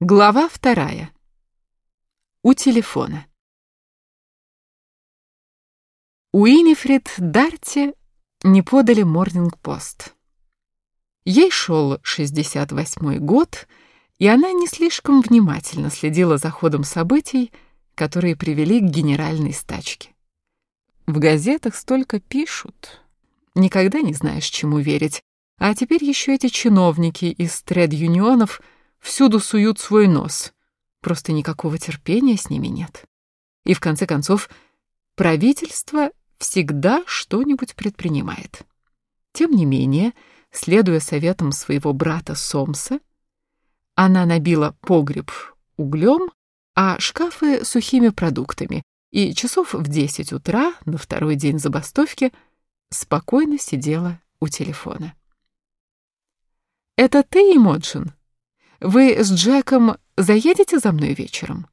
Глава вторая. У телефона. Уинифрид Дарти не подали Морнинг-Пост. Ей шел 68-й год, и она не слишком внимательно следила за ходом событий, которые привели к генеральной стачке. В газетах столько пишут, никогда не знаешь, чему верить, а теперь еще эти чиновники из тред-юнионов — всюду суют свой нос. Просто никакого терпения с ними нет. И в конце концов, правительство всегда что-нибудь предпринимает. Тем не менее, следуя советам своего брата Сомса, она набила погреб углем, а шкафы сухими продуктами, и часов в десять утра, на второй день забастовки, спокойно сидела у телефона. «Это ты, Имоджин?» Вы с Джеком заедете за мной вечером?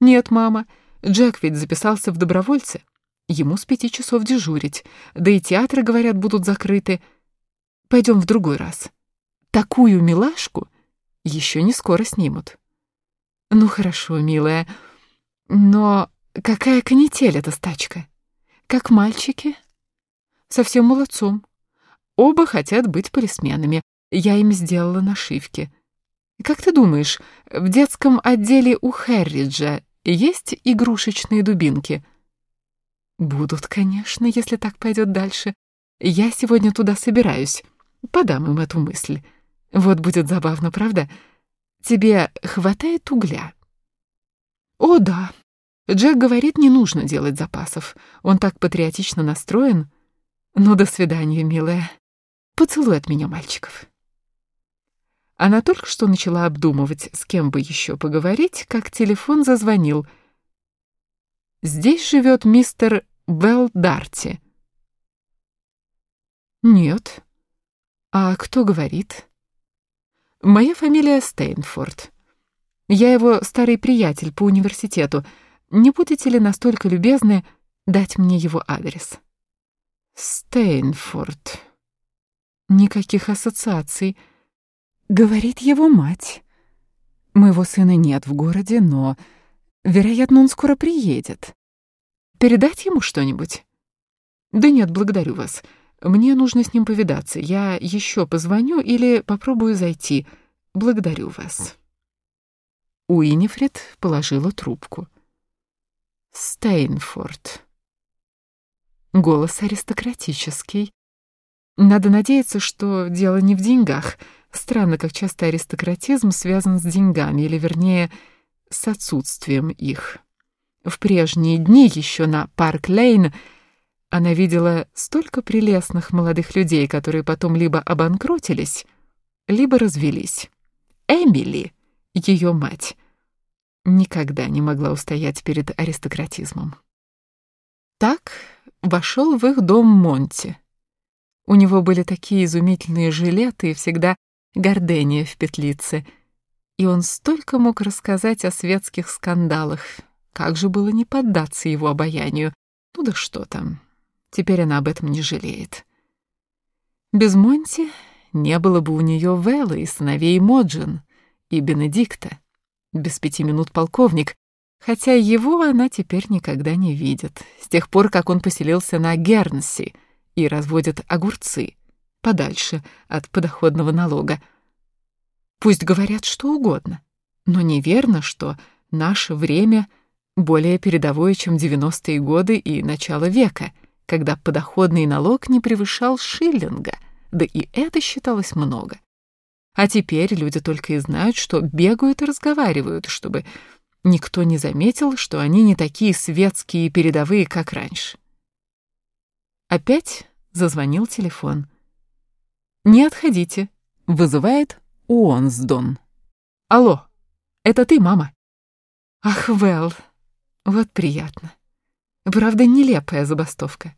Нет, мама. Джек ведь записался в добровольцы. Ему с пяти часов дежурить. Да и театры, говорят, будут закрыты. Пойдем в другой раз. Такую милашку еще не скоро снимут. Ну хорошо, милая. Но какая канитель эта стачка? Как мальчики? Совсем молодцом. Оба хотят быть полисменами. Я им сделала нашивки. Как ты думаешь, в детском отделе у Хэрриджа есть игрушечные дубинки? Будут, конечно, если так пойдет дальше. Я сегодня туда собираюсь. Подам им эту мысль. Вот будет забавно, правда? Тебе хватает угля? О, да. Джек говорит, не нужно делать запасов. Он так патриотично настроен. Ну, до свидания, милая. Поцелуй от меня мальчиков. Она только что начала обдумывать, с кем бы еще поговорить, как телефон зазвонил. «Здесь живет мистер Белл Дарти». «Нет». «А кто говорит?» «Моя фамилия Стейнфорд. Я его старый приятель по университету. Не будете ли настолько любезны дать мне его адрес?» «Стейнфорд. Никаких ассоциаций». Говорит его мать. Моего сына нет в городе, но, вероятно, он скоро приедет. Передать ему что-нибудь? Да нет, благодарю вас. Мне нужно с ним повидаться. Я еще позвоню или попробую зайти. Благодарю вас. Уинифрид положила трубку. Стейнфорд. Голос аристократический. Надо надеяться, что дело не в деньгах — Странно, как часто аристократизм связан с деньгами, или, вернее, с отсутствием их. В прежние дни, еще на Парк-Лейн, она видела столько прелестных молодых людей, которые потом либо обанкротились, либо развелись. Эмили, ее мать, никогда не могла устоять перед аристократизмом. Так вошел в их дом Монти. У него были такие изумительные жилеты и всегда гардения в петлице. И он столько мог рассказать о светских скандалах. Как же было не поддаться его обаянию? Ну да что там. Теперь она об этом не жалеет. Без Монти не было бы у нее Вэлла и сыновей Моджин, и Бенедикта. Без пяти минут полковник, хотя его она теперь никогда не видит, с тех пор, как он поселился на Гернси и разводит огурцы подальше от подоходного налога. Пусть говорят что угодно, но неверно, что наше время более передовое, чем 90-е годы и начало века, когда подоходный налог не превышал шиллинга, да и это считалось много. А теперь люди только и знают, что бегают и разговаривают, чтобы никто не заметил, что они не такие светские и передовые, как раньше. Опять зазвонил телефон. «Не отходите», — вызывает Уонсдон. «Алло, это ты, мама?» «Ах, Вэл, вот приятно. Правда, нелепая забастовка.